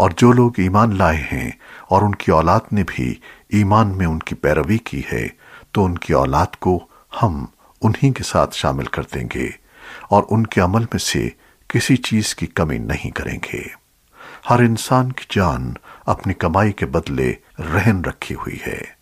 और जो लोग ईमान लाए हैं और उनकी औलाद ने भी ईमान में उनकी पैरवी की है तो उनकी औलाद को हम उन्हीं के साथ शामिल कर देंगे और उनके अमल में से किसी चीज़ की कमी नहीं करेंगे। हर इंसान की जान अपनी कमाई के बदले रहन रखी हुई है।